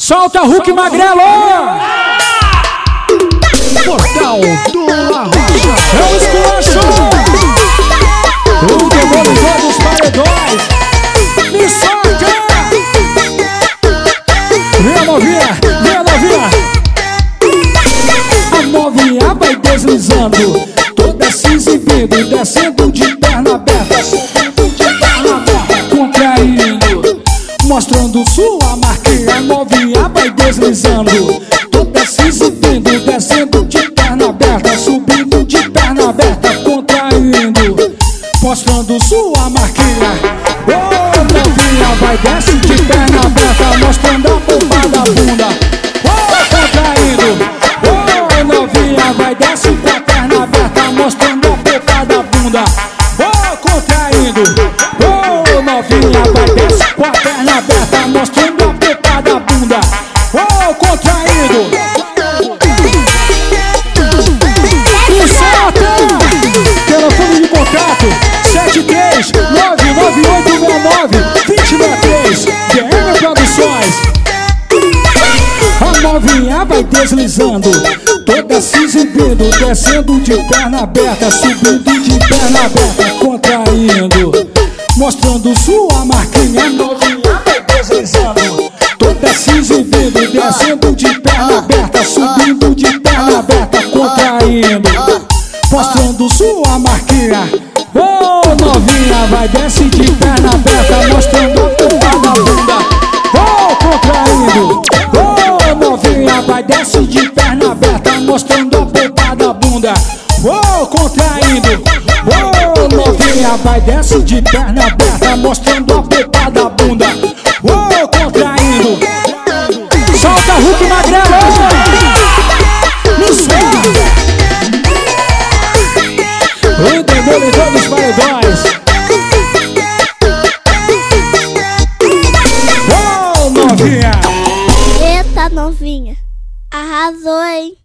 Solta Hulk Magrelo! Portal do La Rocha. É o esculacho! O demolidor dos paredões! Me solta! Vem novinha, vem novinha! A novinha vai deslizando, toda se exibindo, descendo de perna aberta, subindo de perna aberta, contraindo, mostrando sua. A novinha vai deslizando, toda se descendo de perna aberta, subindo de perna aberta, contraindo, mostrando sua marquinha. Oh, novinha vai desce de perna aberta, mostrando a bomba da bunda. Oh, contraindo. Oh, novinha vai desce com a perna aberta, mostrando a boca da bunda. Oh, contraindo. Oh, novinha vai desce com a perna aberta, mostrando Oh, contraindo. Incerta! Telefone de contato 7399869-2063 DM Produções A novinha vai deslizando Toda se exibindo Descendo de perna aberta Subindo de perna aberta Contraindo Mostrando sua marquinha de perna aberta Subindo de perna aberta Contraindo mostrando sua marquinha. Ô novinha, vai desce de perna aberta, mostrando a porra da bunda. Ô contraindo. Ô novinha, vai desce de perna aberta, mostrando a porra da bunda. Ô contraindo. Ô novinha, vai desce de perna aberta, mostrando a porra da bunda. Eita, novinha. Arrasou, hein?